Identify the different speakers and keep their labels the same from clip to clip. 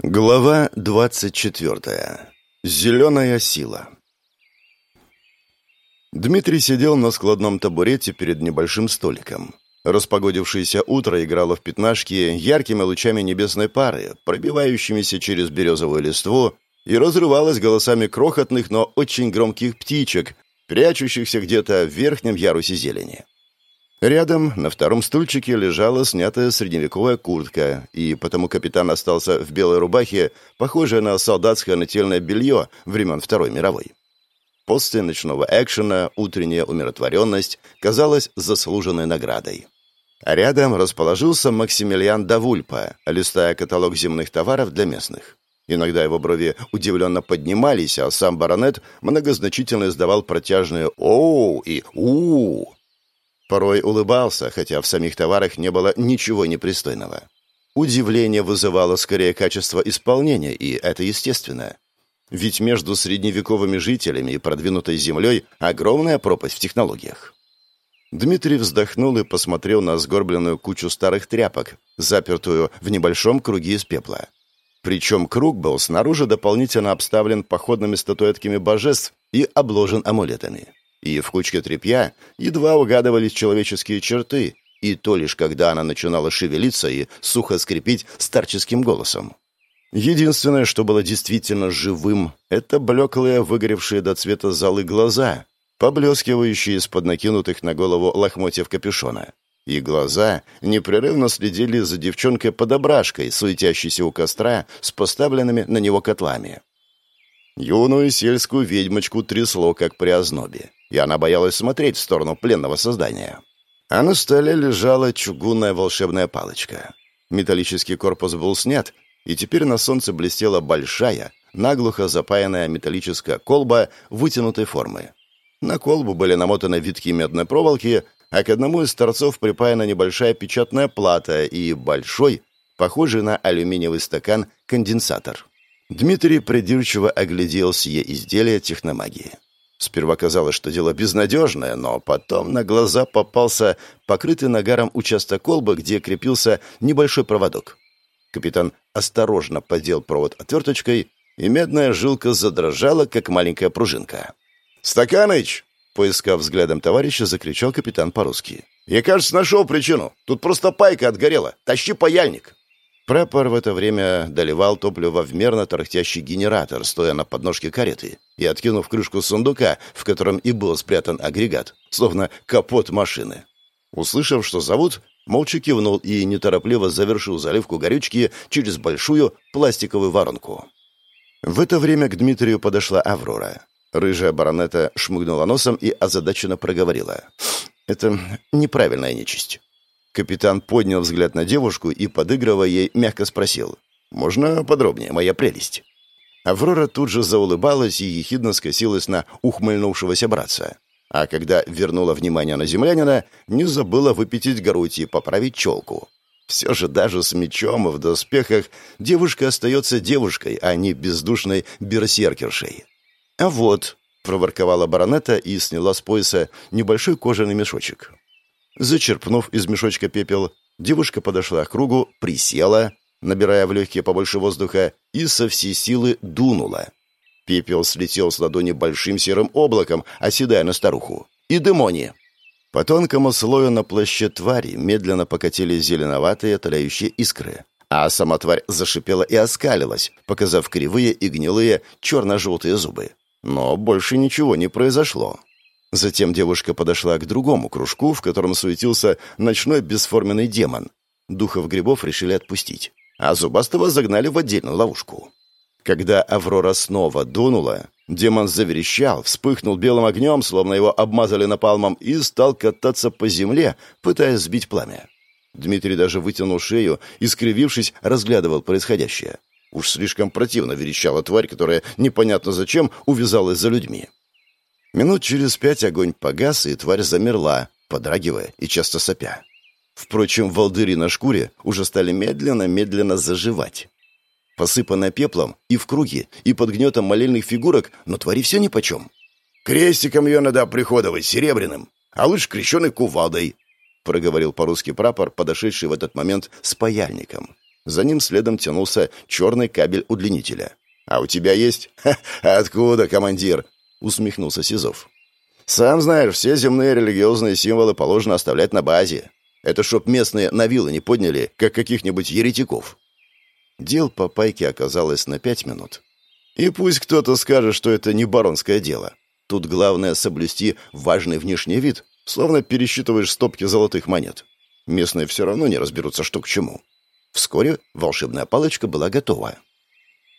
Speaker 1: Глава 24. Зеленая сила. Дмитрий сидел на складном табурете перед небольшим столиком. Распогодившееся утро играло в пятнашки яркими лучами небесной пары, пробивающимися через березовую листву, и разрывалось голосами крохотных, но очень громких птичек, прячущихся где-то в верхнем ярусе зелени. Рядом на втором стульчике лежала снятая средневековая куртка, и потому капитан остался в белой рубахе, похожей на солдатское нательное белье времен Второй мировой. После ночного экшена утренняя умиротворенность казалась заслуженной наградой. Рядом расположился Максимилиан Давульпа, листая каталог земных товаров для местных. Иногда его брови удивленно поднимались, а сам баронет многозначительно издавал протяжные «Оу» и «У». Порой улыбался, хотя в самих товарах не было ничего непристойного. Удивление вызывало скорее качество исполнения, и это естественно. Ведь между средневековыми жителями и продвинутой землей огромная пропасть в технологиях. Дмитрий вздохнул и посмотрел на сгорбленную кучу старых тряпок, запертую в небольшом круге из пепла. Причем круг был снаружи дополнительно обставлен походными статуэтками божеств и обложен амулетами и в кучке тряпья едва угадывались человеческие черты, и то лишь когда она начинала шевелиться и сухо скрипеть старческим голосом. Единственное, что было действительно живым, это блеклые, выгоревшие до цвета золы глаза, поблескивающие из-под накинутых на голову лохмотьев капюшона. И глаза непрерывно следили за девчонкой-подобрашкой, суетящейся у костра с поставленными на него котлами. Юную сельскую ведьмочку трясло, как при ознобе и она боялась смотреть в сторону пленного создания. А на столе лежала чугунная волшебная палочка. Металлический корпус был снят, и теперь на солнце блестела большая, наглухо запаянная металлическая колба вытянутой формы. На колбу были намотаны витки медной проволоки, а к одному из торцов припаяна небольшая печатная плата и большой, похожий на алюминиевый стакан, конденсатор. Дмитрий придирчиво оглядел сие изделие техномагии. Сперва казалось, что дело безнадежное, но потом на глаза попался покрытый нагаром участок колбы, где крепился небольшой проводок. Капитан осторожно подел провод отверточкой, и медная жилка задрожала, как маленькая пружинка. «Стаканыч!» — поискав взглядом товарища, закричал капитан по-русски. «Я, кажется, нашел причину. Тут просто пайка отгорела. Тащи паяльник!» Прапор в это время доливал топливо в мерно тарахтящий генератор, стоя на подножке кареты и откинув крышку сундука, в котором и был спрятан агрегат, словно капот машины. Услышав, что зовут, молча кивнул и неторопливо завершил заливку горючки через большую пластиковую воронку. В это время к Дмитрию подошла Аврора. Рыжая баронета шмыгнула носом и озадаченно проговорила. «Это неправильная нечисть. Капитан поднял взгляд на девушку и, подыгрывая ей, мягко спросил. «Можно подробнее, моя прелесть?» Аврора тут же заулыбалась и ехидно скосилась на ухмыльнувшегося братца. А когда вернула внимание на землянина, не забыла выпятить грудь и поправить челку. Все же даже с мечом и в доспехах девушка остается девушкой, а не бездушной берсеркершей. «А вот», — проворковала баронета и сняла с пояса небольшой кожаный мешочек. Зачерпнув из мешочка пепел, девушка подошла к кругу, присела, набирая в легкие побольше воздуха, и со всей силы дунула. Пепел слетел с ладони большим серым облаком, оседая на старуху. И демони. По тонкому слою на плаще твари медленно покатились зеленоватые тлеющие искры. А сама тварь зашипела и оскалилась, показав кривые и гнилые черно-желтые зубы. Но больше ничего не произошло. Затем девушка подошла к другому кружку, в котором суетился ночной бесформенный демон. Духов грибов решили отпустить, а зубастого загнали в отдельную ловушку. Когда Аврора снова дунула, демон заверещал, вспыхнул белым огнем, словно его обмазали напалмом, и стал кататься по земле, пытаясь сбить пламя. Дмитрий даже вытянул шею и, скривившись, разглядывал происходящее. Уж слишком противно верещала тварь, которая непонятно зачем увязалась за людьми. Минут через пять огонь погас, и тварь замерла, подрагивая и часто сопя. Впрочем, волдыри на шкуре уже стали медленно-медленно заживать. Посыпанная пеплом и в круге, и под гнетом молельных фигурок, но твари все нипочем. «Крестиком ее надо приходовать, серебряным, а лучше крещеной кувалдой», проговорил по-русски прапор, подошедший в этот момент с паяльником. За ним следом тянулся черный кабель удлинителя. «А у тебя есть?» Ха, «Откуда, командир?» — усмехнулся Сизов. «Сам знаешь, все земные религиозные символы положено оставлять на базе. Это чтоб местные на вилы не подняли, как каких-нибудь еретиков». Дел по пайке оказалось на пять минут. И пусть кто-то скажет, что это не баронское дело. Тут главное соблюсти важный внешний вид, словно пересчитываешь стопки золотых монет. Местные все равно не разберутся, что к чему. Вскоре волшебная палочка была готова.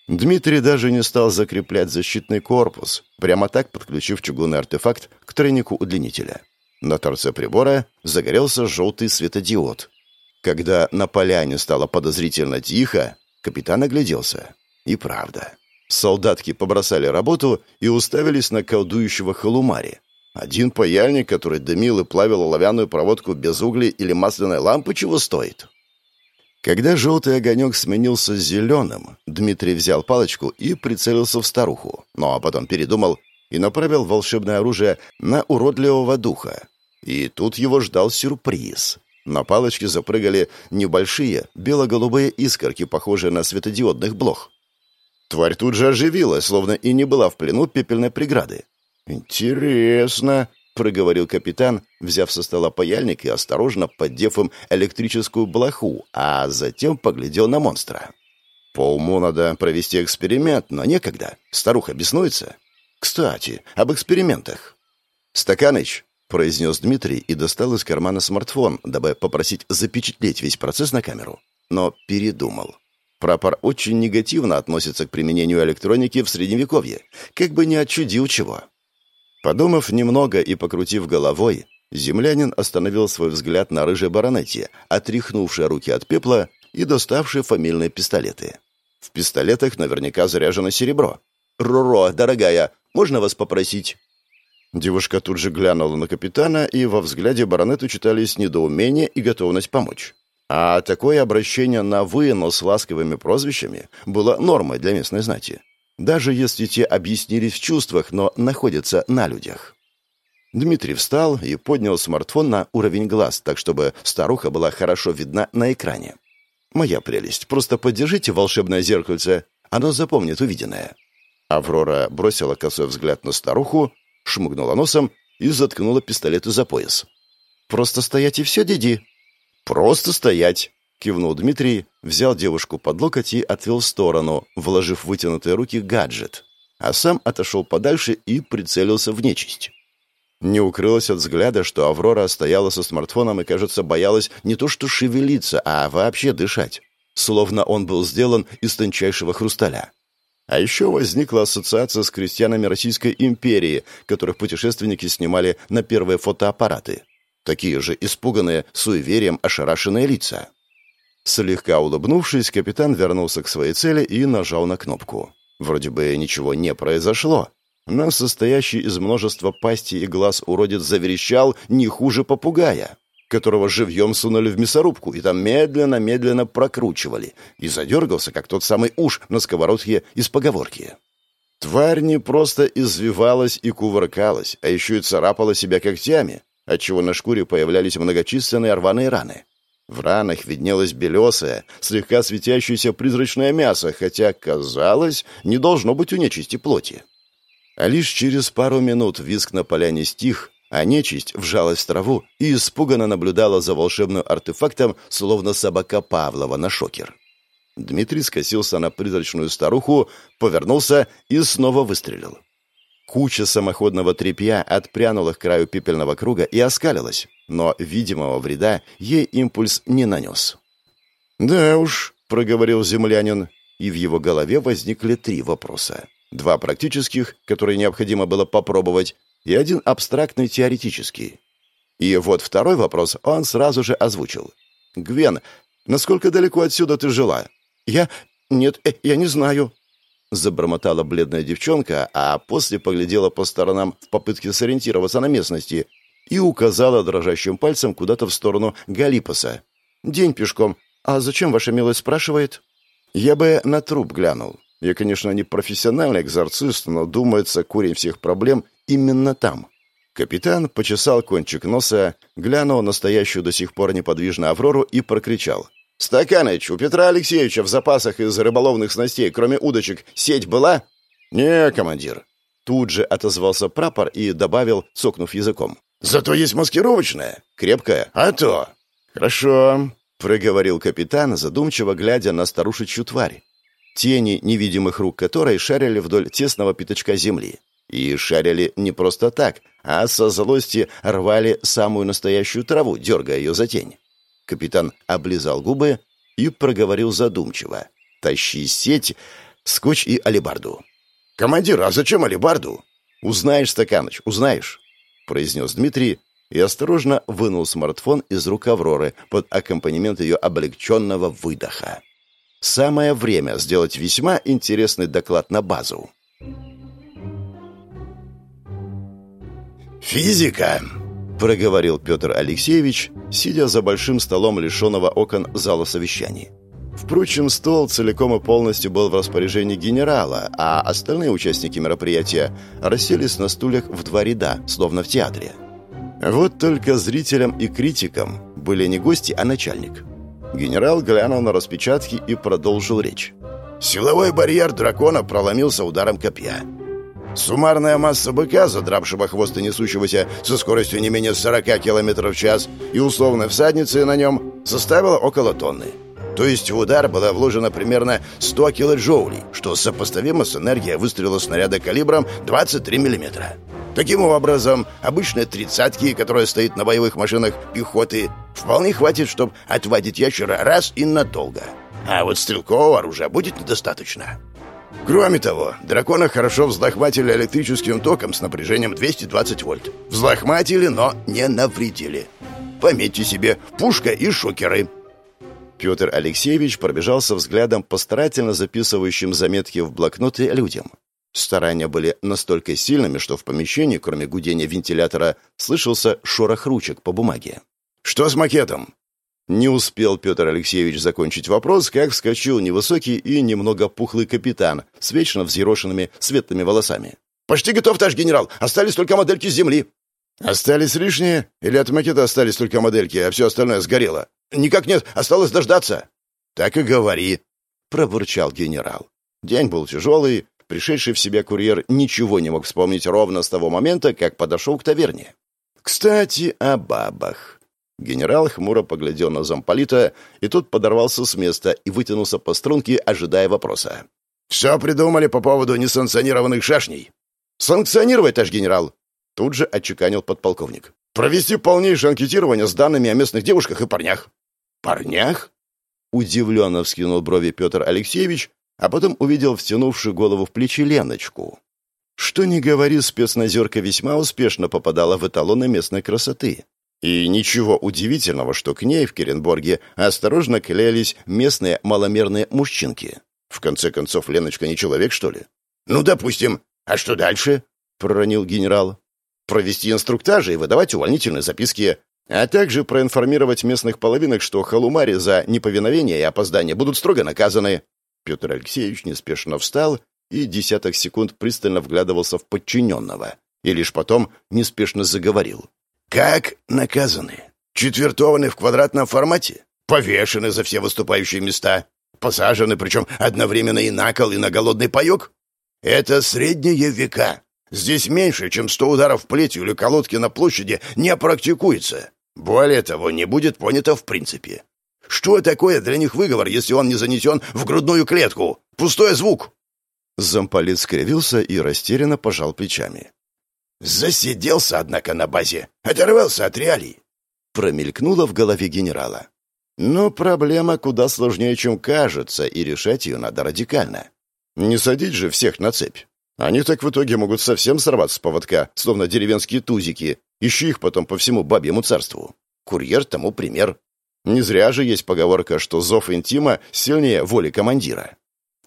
Speaker 1: Дмитрий даже не стал закреплять защитный корпус, прямо так подключив чугунный артефакт к тройнику удлинителя. На торце прибора загорелся желтый светодиод. Когда на поляне стало подозрительно тихо, капитан огляделся. И правда. Солдатки побросали работу и уставились на колдующего халумари. Один паяльник, который дымил и плавил оловянную проводку без углей или масляной лампы, чего стоит. Когда желтый огонек сменился зеленым, Дмитрий взял палочку и прицелился в старуху, ну а потом передумал и направил волшебное оружие на уродливого духа. И тут его ждал сюрприз. На палочке запрыгали небольшие бело-голубые искорки, похожие на светодиодных блох. Тварь тут же оживилась, словно и не была в плену пепельной преграды. «Интересно», — проговорил капитан, взяв со стола паяльник и осторожно поддев им электрическую блоху, а затем поглядел на монстра. «По уму надо провести эксперимент, но некогда. Старуха беснуется. Кстати, об экспериментах». «Стаканыч», — произнес Дмитрий и достал из кармана смартфон, дабы попросить запечатлеть весь процесс на камеру. Но передумал. Прапор очень негативно относится к применению электроники в Средневековье, как бы не отчудил чего. Подумав немного и покрутив головой, землянин остановил свой взгляд на рыжей баронете, отряхнувшей руки от пепла и доставшей фамильные пистолеты. В пистолетах наверняка заряжено серебро. «Роро, дорогая, можно вас попросить?» Девушка тут же глянула на капитана, и во взгляде баронету читались недоумение и готовность помочь. А такое обращение на «вы», но с ласковыми прозвищами, было нормой для местной знати. Даже если те объяснились в чувствах, но находятся на людях. Дмитрий встал и поднял смартфон на уровень глаз, так чтобы старуха была хорошо видна на экране. «Моя прелесть, просто поддержите волшебное зеркальце, оно запомнит увиденное». Аврора бросила косой взгляд на старуху, шмыгнула носом и заткнула пистолеты за пояс. «Просто стоять и все, Диди», «Просто стоять!» — кивнул Дмитрий, взял девушку под локоть и отвел в сторону, вложив в вытянутые руки гаджет, а сам отошел подальше и прицелился в нечисть. Не укрылось от взгляда, что Аврора стояла со смартфоном и, кажется, боялась не то что шевелиться, а вообще дышать, словно он был сделан из тончайшего хрусталя. А еще возникла ассоциация с крестьянами Российской империи, которых путешественники снимали на первые фотоаппараты такие же испуганные, суеверием ошарашенные лица. Слегка улыбнувшись, капитан вернулся к своей цели и нажал на кнопку. Вроде бы ничего не произошло, но состоящий из множества пастей и глаз уродец заверещал не хуже попугая, которого живьем сунули в мясорубку и там медленно-медленно прокручивали, и задергался, как тот самый уж на сковородке из поговорки. Тварь не просто извивалась и кувыркалась, а еще и царапала себя когтями, отчего на шкуре появлялись многочисленные рваные раны. В ранах виднелось белесое, слегка светящееся призрачное мясо, хотя, казалось, не должно быть у нечисти плоти. А лишь через пару минут виск на поляне стих, а нечисть вжалась в траву и испуганно наблюдала за волшебным артефактом, словно собака Павлова на шокер. Дмитрий скосился на призрачную старуху, повернулся и снова выстрелил. Куча самоходного тряпья отпрянула к краю пепельного круга и оскалилась, но видимого вреда ей импульс не нанес. «Да уж», — проговорил землянин, и в его голове возникли три вопроса. Два практических, которые необходимо было попробовать, и один абстрактный теоретический. И вот второй вопрос он сразу же озвучил. «Гвен, насколько далеко отсюда ты жила?» «Я... Нет, э, я не знаю», Забормотала бледная девчонка, а после поглядела по сторонам в попытке сориентироваться на местности и указала дрожащим пальцем куда-то в сторону Галипаса. «День пешком. А зачем ваша милость спрашивает?» «Я бы на труп глянул. Я, конечно, не профессиональный экзорцист, но, думается, корень всех проблем именно там». Капитан почесал кончик носа, глянул на стоящую до сих пор неподвижно Аврору и прокричал. «Стаканыч, у Петра Алексеевича в запасах из рыболовных снастей, кроме удочек, сеть была?» «Не, командир». Тут же отозвался прапор и добавил, цокнув языком. «Зато есть маскировочная. Крепкая. А то!» «Хорошо», — проговорил капитан, задумчиво глядя на старушечью тварь. Тени невидимых рук которой шарили вдоль тесного пятачка земли. И шарили не просто так, а со злости рвали самую настоящую траву, дергая ее за тень. Капитан облизал губы и проговорил задумчиво. «Тащи сеть, скотч и алебарду». «Командир, а зачем алебарду?» «Узнаешь, Стаканыч, узнаешь», — произнес Дмитрий и осторожно вынул смартфон из рук Авроры под аккомпанемент ее облегченного выдоха. Самое время сделать весьма интересный доклад на базу.
Speaker 2: «Физика!» — проговорил Петр Алексеевич, сидя за большим столом лишенного окон зала совещаний. Впрочем, стол целиком и полностью был в распоряжении генерала, а остальные участники мероприятия расселись на стульях в два ряда, словно в театре. Вот только зрителям и критикам были не гости, а начальник. Генерал глянул на распечатки и продолжил речь.
Speaker 1: «Силовой барьер дракона проломился ударом копья. Суммарная масса быка, задрапшего хвост и несущегося со скоростью не менее 40 км в час, и условной всадницы на нем составила около тонны. То есть в удар было вложено примерно 100 килоджоулей, что сопоставимо с энергией выстрела снаряда калибром 23 мм. Таким образом, обычные тридцатки, которая стоит на боевых машинах пехоты, вполне хватит, чтобы отводить ящера раз и надолго. А вот стрелкового оружия будет недостаточно. Кроме того, дракона хорошо взлохматили электрическим током с напряжением 220 вольт. Взлохматили, но не навредили. Пометьте себе, пушка и шокеры.
Speaker 2: Петр Алексеевич пробежался взглядом по старательно записывающим заметки в блокноты людям. Старания были настолько сильными, что в помещении, кроме гудения вентилятора, слышался шорох ручек по бумаге.
Speaker 1: «Что с макетом?»
Speaker 2: Не успел Петр Алексеевич закончить вопрос, как вскочил невысокий и немного пухлый капитан с вечно взъерошенными светлыми волосами.
Speaker 1: «Почти готов, товарищ генерал! Остались только модельки земли!» «Остались лишние? Или от макета остались только модельки, а все остальное сгорело?» «Никак нет, осталось дождаться!» «Так и говори!» — пробурчал генерал. День был тяжелый, пришедший в себя курьер ничего не мог вспомнить ровно с того момента, как подошел к таверне. «Кстати, о бабах!» Генерал хмуро поглядел на замполита, и тот подорвался с места и вытянулся по струнке, ожидая вопроса. «Все придумали по поводу несанкционированных шашней?» «Санкционировать, товарищ генерал!» Тут же отчеканил подполковник. «Провести полнейшее анкетирование с данными о местных девушках и парнях». «Парнях?» Удивленно вскинул брови Петр Алексеевич, а потом увидел втянувшую голову в плечи Леночку. Что ни говори, спецназерка весьма успешно попадала в эталоны местной красоты. И ничего удивительного, что к ней в Керенборге осторожно клеились местные маломерные мужчинки. В конце концов, Леночка не человек, что ли? «Ну, допустим. А что дальше?» — проронил генерал. «Провести инструктажи и выдавать увольнительные записки, а также проинформировать местных половинок, что халумари за неповиновение и опоздание будут строго наказаны». Петр Алексеевич неспешно встал и десяток секунд пристально вглядывался в подчиненного, и лишь потом неспешно заговорил. Как наказаны? Четвертованы в квадратном формате? Повешены за все выступающие места? Посажены, причем одновременно и на кол, и на голодный паек? Это средние века. Здесь меньше, чем сто ударов плетью или колодки на площади не практикуется. Более того, не будет понято в принципе. Что такое для них выговор, если он не занесен в грудную клетку? Пустой звук. Замполит скривился и растерянно пожал плечами. Засиделся, однако, на базе. Оторвался от реалий. Промелькнуло в голове генерала. Но проблема куда сложнее, чем кажется, и решать ее надо радикально. Не садить же всех на цепь. Они так в итоге могут совсем сорваться с поводка, словно деревенские тузики, ищи их потом по всему бабьему царству. Курьер тому пример. Не зря же есть поговорка, что зов интима сильнее воли командира.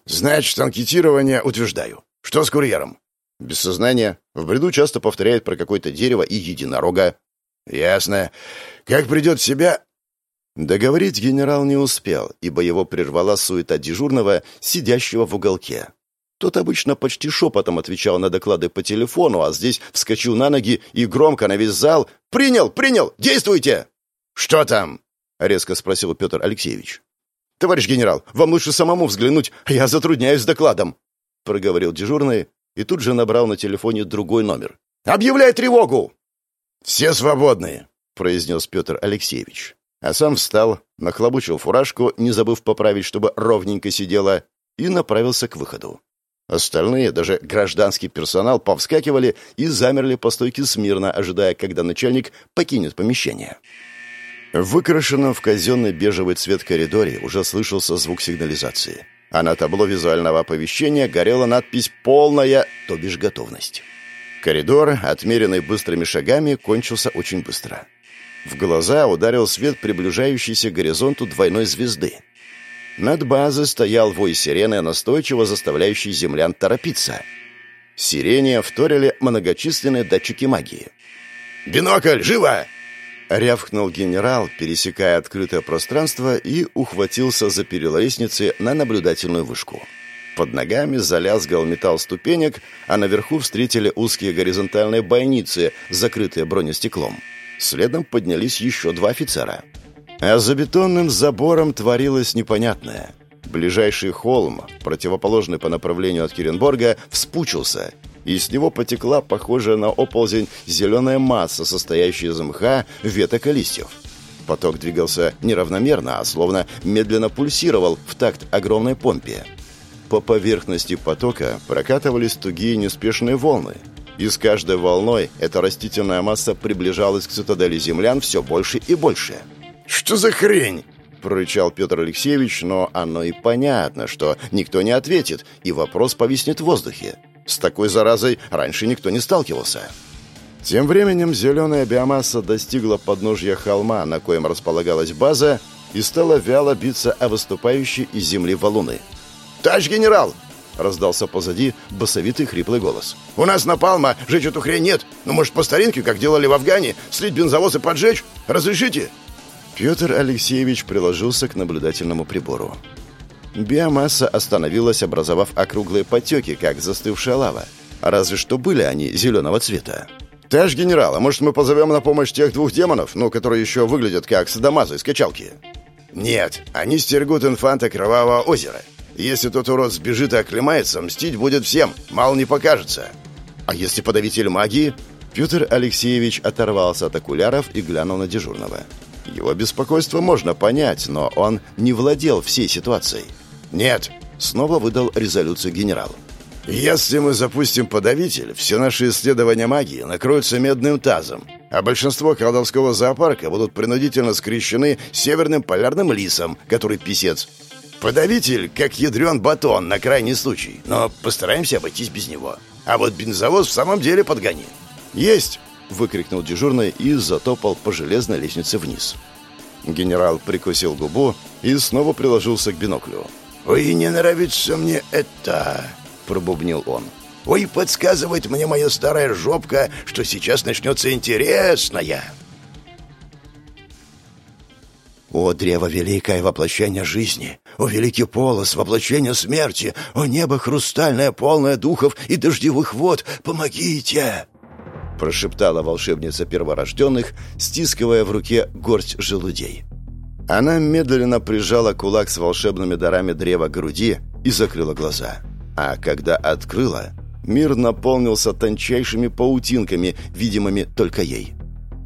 Speaker 1: Значит, анкетирование утверждаю. Что с курьером? Без сознания. В бреду часто повторяет про какое-то дерево и единорога. Ясно. Как придет в себя... Договорить генерал не успел, ибо его прервала суета дежурного, сидящего в уголке. Тот обычно почти шепотом отвечал на доклады по телефону, а здесь вскочил на ноги и громко на весь зал «Принял! Принял! Действуйте!» «Что там?» — резко спросил Петр Алексеевич.
Speaker 2: «Товарищ генерал, вам лучше самому взглянуть, я затрудняюсь с докладом», — проговорил дежурный и тут же набрал на телефоне другой номер. «Объявляй тревогу!» «Все свободные», — произнес Петр Алексеевич. А сам встал, нахлобучил фуражку, не забыв поправить, чтобы ровненько сидела, и направился к выходу. Остальные, даже гражданский персонал, повскакивали и замерли по стойке смирно, ожидая, когда начальник покинет помещение. В выкрашенном в казенный бежевый цвет коридоре уже слышался звук сигнализации, а на табло визуального оповещения горела надпись «Полная», то бишь готовность. Коридор, отмеренный быстрыми шагами, кончился очень быстро. В глаза ударил свет приближающейся к горизонту двойной звезды. Над базой стоял вой сирены, настойчиво заставляющий землян торопиться. Сирене вторили многочисленные датчики магии. «Бинокль, живо!» Рявкнул генерал, пересекая открытое пространство, и ухватился за перила лестницы на наблюдательную вышку. Под ногами залязгал металл ступенек, а наверху встретили узкие горизонтальные бойницы, закрытые бронестеклом. Следом поднялись еще два офицера. А за бетонным забором творилось непонятное. Ближайший холм, противоположный по направлению от Киренборга, вспучился — и с него потекла похожая на оползень зеленая масса, состоящая из мха, веток и листьев. Поток двигался неравномерно, а словно медленно пульсировал в такт огромной помпе. По поверхности потока прокатывались тугие неспешные волны. И с каждой волной эта растительная масса приближалась к цитадели землян все больше и больше. «Что за хрень?» – прорычал Петр Алексеевич, но оно и понятно, что никто не ответит, и вопрос повиснет в воздухе. С такой заразой раньше никто не сталкивался. Тем временем зеленая биомасса достигла подножья холма, на коем располагалась база, и стала вяло биться о выступающие из земли валуны. «Товарищ генерал!» — раздался позади басовитый хриплый голос. «У нас напалма, жечь эту хрень нет. Ну, может, по старинке, как делали в Афгане, слить бензовоз и поджечь? Разрешите?» Петр Алексеевич приложился к наблюдательному прибору. Биомасса остановилась, образовав округлые потеки, как застывшая лава. Разве что были они зеленого цвета. «Товарищ генерал, а может мы позовем на помощь тех двух демонов, ну, которые еще выглядят как садомазы из качалки?» «Нет, они стерегут инфанта Кровавого озера. Если тот урод сбежит и оклемается, мстить будет всем, мало не покажется. А если подавитель магии?» Петр Алексеевич оторвался от окуляров и глянул на дежурного. Его беспокойство можно понять, но он не владел всей ситуацией. «Нет», — снова выдал резолюцию генерал. «Если мы запустим подавитель, все наши исследования магии накроются медным тазом, а большинство колдовского зоопарка будут принудительно скрещены северным полярным лисом, который писец. Подавитель, как ядрен батон на крайний случай, но постараемся обойтись без него. А вот бензовоз в самом деле подгони». «Есть!» — выкрикнул дежурный и затопал по железной лестнице вниз. Генерал прикусил губу и снова приложился к биноклю. «Ой, не нравится мне это!» — пробубнил он. «Ой, подсказывает мне моя старая жопка, что сейчас начнется интересное!» «О, древо великое воплощение жизни! О, великий полос воплощение смерти! О, небо хрустальное, полное духов и дождевых вод! Помогите!» Прошептала волшебница перворожденных, стискивая в руке горсть желудей. Она медленно прижала кулак с волшебными дарами древа к груди и закрыла глаза. А когда открыла, мир наполнился тончайшими паутинками, видимыми только ей.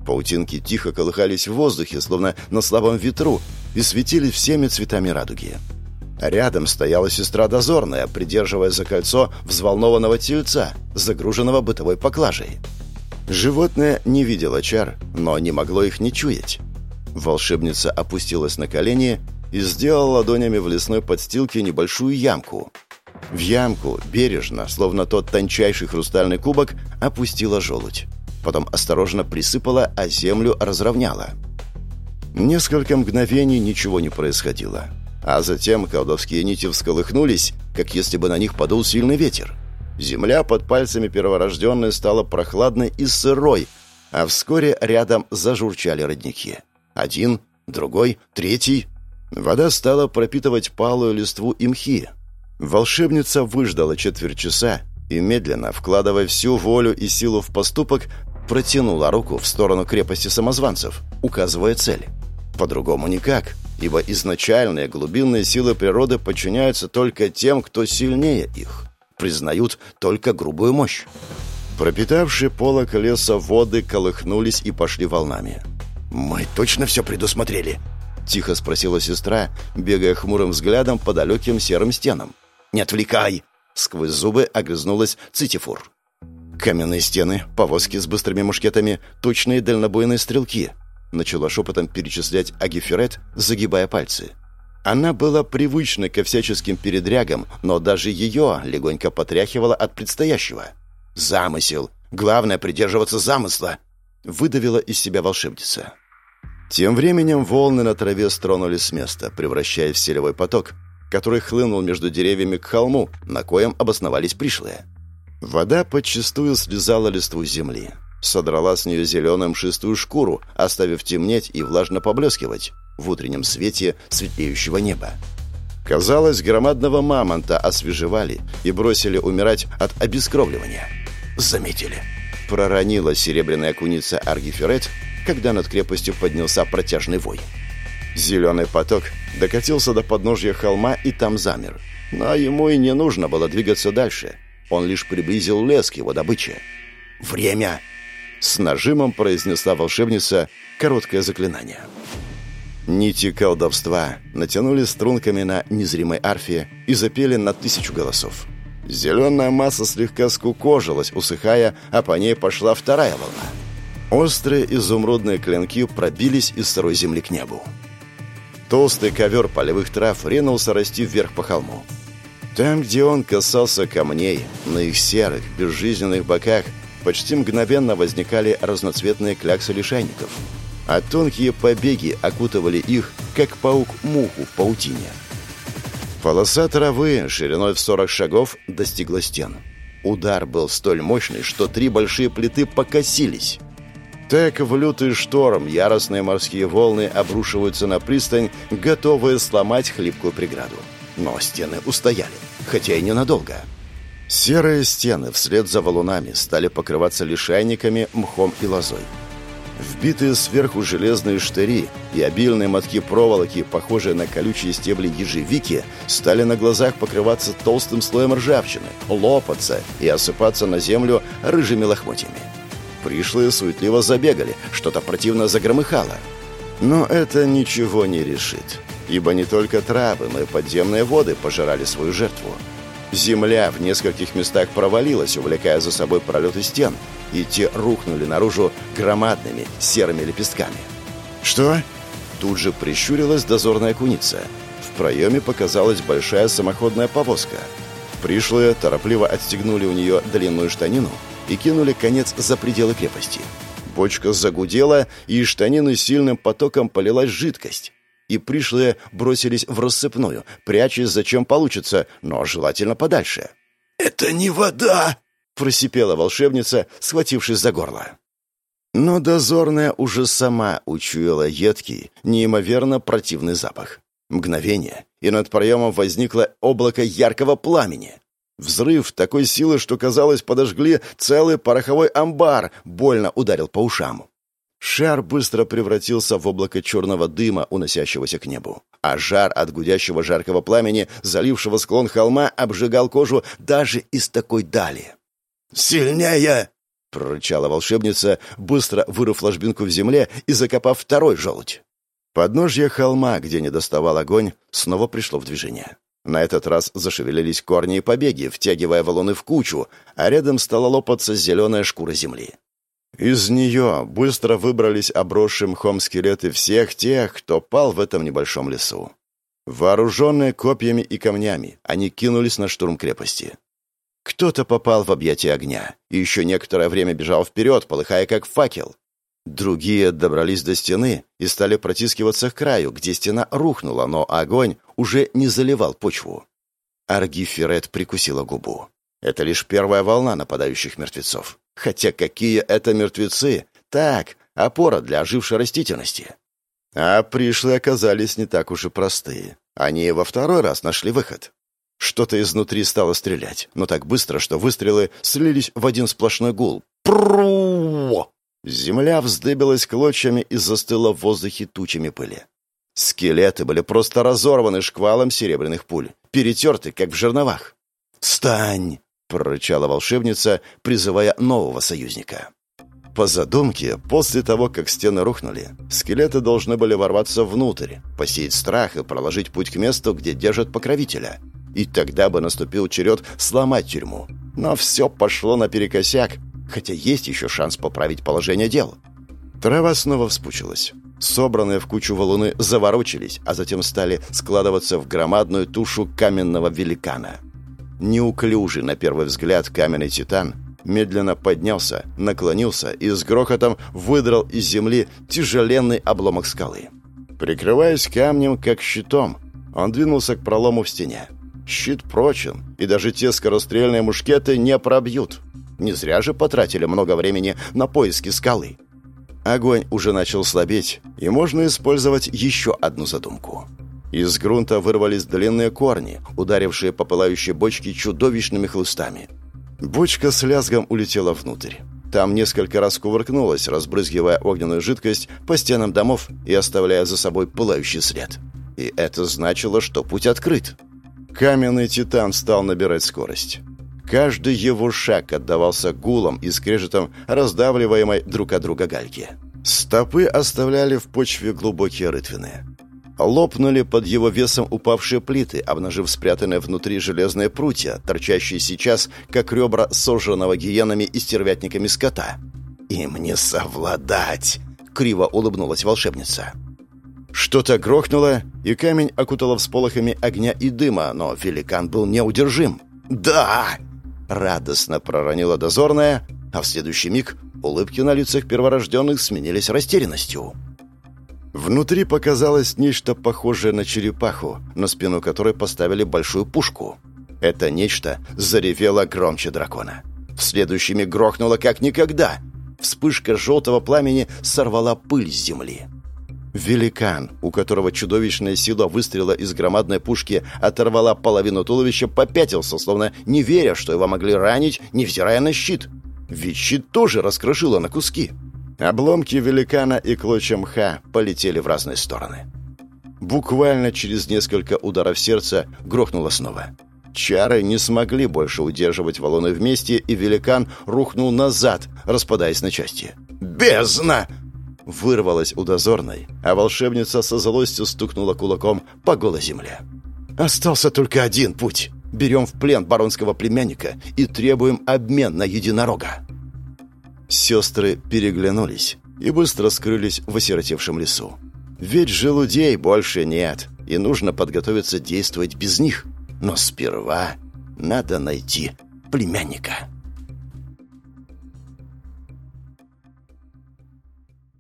Speaker 2: Паутинки тихо колыхались в воздухе, словно на слабом ветру, и светили всеми цветами радуги. Рядом стояла сестра дозорная, придерживая за кольцо взволнованного тельца, загруженного бытовой поклажей. Животное не видело чар, но не могло их не чуять. Волшебница опустилась на колени и сделала ладонями в лесной подстилке небольшую ямку. В ямку, бережно, словно тот тончайший хрустальный кубок, опустила желудь. Потом осторожно присыпала, а землю разровняла. Несколько мгновений ничего не происходило. А затем колдовские нити всколыхнулись, как если бы на них подул сильный ветер. Земля под пальцами перворожденной стала прохладной и сырой, а вскоре рядом зажурчали родники. Один, другой, третий. Вода стала пропитывать палую листву и мхи. Волшебница выждала четверть часа и, медленно, вкладывая всю волю и силу в поступок, протянула руку в сторону крепости самозванцев, указывая цель. По-другому никак.
Speaker 1: ибо изначальные глубинные силы природы подчиняются только тем, кто сильнее их, признают только грубую мощь. Пропитавшие полок леса воды колыхнулись и пошли волнами. «Мы точно все предусмотрели?» — тихо спросила сестра, бегая хмурым взглядом по далеким серым стенам. «Не отвлекай!» — сквозь зубы огрызнулась Цитифур. «Каменные стены, повозки с быстрыми мушкетами, точные дальнобойные стрелки», — начала шепотом перечислять Агиферет, загибая пальцы. Она была привычна ко всяческим передрягам, но даже ее легонько потряхивала от предстоящего. «Замысел! Главное — придерживаться замысла!» — выдавила из себя волшебница. Тем временем волны на траве стронулись с места, превращаясь в селевой поток, который хлынул между деревьями к холму, на коем обосновались пришлые. Вода подчастую слезала листву земли, содрала с нее зеленым шистую шкуру, оставив темнеть и влажно поблескивать в утреннем свете светлеющего неба. Казалось, громадного мамонта освежевали и бросили умирать от обескровливания. Заметили. Проронила серебряная куница Аргиферет, когда над крепостью поднялся протяжный вой. Зеленый поток докатился до подножья холма и там замер. Но ему и не нужно было двигаться дальше – он лишь приблизил лес к его добыче. «Время!» — с нажимом произнесла волшебница короткое заклинание. Нити колдовства натянули струнками на незримой арфе и запели на тысячу голосов. Зеленая масса слегка скукожилась, усыхая, а по ней пошла вторая волна. Острые изумрудные клинки пробились из сырой земли к небу. Толстый ковер полевых трав ринулся расти вверх по холму. Там, где он касался камней, на их серых, безжизненных боках почти мгновенно возникали разноцветные кляксы лишайников, а тонкие побеги окутывали их, как паук муху в паутине. Полоса травы шириной в 40 шагов достигла стен. Удар был столь мощный, что три большие плиты покосились. Так в лютый шторм яростные морские волны обрушиваются на пристань, готовые сломать хлипкую преграду. Но стены устояли хотя и ненадолго. Серые стены вслед за валунами стали покрываться лишайниками, мхом и лозой. Вбитые сверху железные штыри и обильные мотки проволоки, похожие на колючие стебли ежевики, стали на глазах покрываться толстым слоем ржавчины, лопаться и осыпаться на землю рыжими лохмотьями. Пришлые суетливо забегали, что-то противно загромыхало. Но это ничего не решит ибо не только травы, но и подземные воды пожирали свою жертву. Земля в нескольких местах провалилась, увлекая за собой пролеты стен, и те рухнули наружу громадными серыми лепестками. «Что?» Тут же прищурилась дозорная куница. В проеме показалась большая самоходная повозка. Пришлые торопливо отстегнули у нее длинную штанину и кинули конец за пределы крепости. Бочка загудела, и из штанины сильным потоком полилась жидкость и пришлые бросились в рассыпную, прячась зачем получится, но желательно подальше. «Это не вода!» — просипела волшебница, схватившись за горло. Но дозорная уже сама учуяла едкий, неимоверно противный запах. Мгновение, и над проемом возникло облако яркого пламени. Взрыв такой силы, что, казалось, подожгли целый пороховой амбар, больно ударил по ушам. Шар быстро превратился в облако черного дыма, уносящегося к небу. А жар от гудящего жаркого пламени, залившего склон холма, обжигал кожу даже из такой дали. «Сильнее!» — прорычала волшебница, быстро вырыв ложбинку в земле и закопав второй желудь. Подножье холма, где не доставал огонь, снова пришло в движение. На этот раз зашевелились корни и побеги, втягивая валуны в кучу, а рядом стала лопаться зеленая шкура земли. Из нее быстро выбрались обросшие мхом скелеты всех тех, кто пал в этом небольшом лесу. Вооруженные копьями и камнями, они кинулись на штурм крепости. Кто-то попал в объятия огня и еще некоторое время бежал вперед, полыхая как факел. Другие добрались до стены и стали протискиваться к краю, где стена рухнула, но огонь уже не заливал почву. Аргиферет прикусила губу. Это лишь первая волна нападающих мертвецов. Хотя какие это мертвецы? Так, опора для ожившей растительности. А пришлые оказались не так уж и простые. Они во второй раз нашли выход. Что-то изнутри стало стрелять, но так быстро, что выстрелы слились в один сплошной гул. Пру! Земля вздыбилась клочьями и застыла в воздухе тучами пыли. Скелеты были просто разорваны шквалом серебряных пуль, перетерты, как в жерновах. «Встань!» — прорычала волшебница, призывая нового союзника. По задумке, после того, как стены рухнули, скелеты должны были ворваться внутрь, посеять страх и проложить путь к месту, где держат покровителя. И тогда бы наступил черед сломать тюрьму. Но все пошло наперекосяк, хотя есть еще шанс поправить положение дел. Трава снова вспучилась. Собранные в кучу валуны заворочились, а затем стали складываться в громадную тушу каменного великана. Неуклюжий, на первый взгляд, каменный титан медленно поднялся, наклонился и с грохотом выдрал из земли тяжеленный обломок скалы. Прикрываясь камнем, как щитом, он двинулся к пролому в стене. Щит прочен, и даже те скорострельные мушкеты не пробьют. Не зря же потратили много времени на поиски скалы. Огонь уже начал слабеть, и можно использовать еще одну задумку. Из грунта вырвались длинные корни, ударившие по пылающей бочке чудовищными хлыстами. Бочка с лязгом улетела внутрь. Там несколько раз кувыркнулась, разбрызгивая огненную жидкость по стенам домов и оставляя за собой пылающий след. И это значило, что путь открыт. Каменный титан стал набирать скорость. Каждый его шаг отдавался гулом и скрежетом раздавливаемой друг от друга гальки. Стопы оставляли в почве глубокие рытвины. Лопнули под его весом упавшие плиты, обнажив спрятанные внутри железные прутья, торчащие сейчас, как ребра сожженного гиенами и стервятниками скота. «Им не совладать!» — криво улыбнулась волшебница. Что-то грохнуло, и камень окутало всполохами огня и дыма, но великан был неудержим. «Да!» — радостно проронила дозорная, а в следующий миг улыбки на лицах перворожденных сменились растерянностью. Внутри показалось нечто похожее на черепаху, на спину которой поставили большую пушку. Это нечто заревело громче дракона. В следующий грохнуло как никогда. Вспышка желтого пламени сорвала пыль с земли. Великан, у которого чудовищная сила выстрела из громадной пушки оторвала половину туловища, попятился, словно не веря, что его могли ранить, невзирая на щит. Ведь щит тоже раскрошило на куски. Обломки великана и клочья мха полетели в разные стороны. Буквально через несколько ударов сердца грохнуло снова. Чары не смогли больше удерживать валуны вместе, и великан рухнул назад, распадаясь на части. «Бездна!» Вырвалась у дозорной, а волшебница со злостью стукнула кулаком по голой земле. «Остался только один путь. Берем в плен баронского племянника и требуем обмен на единорога». Сестры переглянулись и быстро скрылись в осиротевшем лесу. Ведь желудей больше нет, и нужно подготовиться действовать без них. Но сперва надо найти племянника.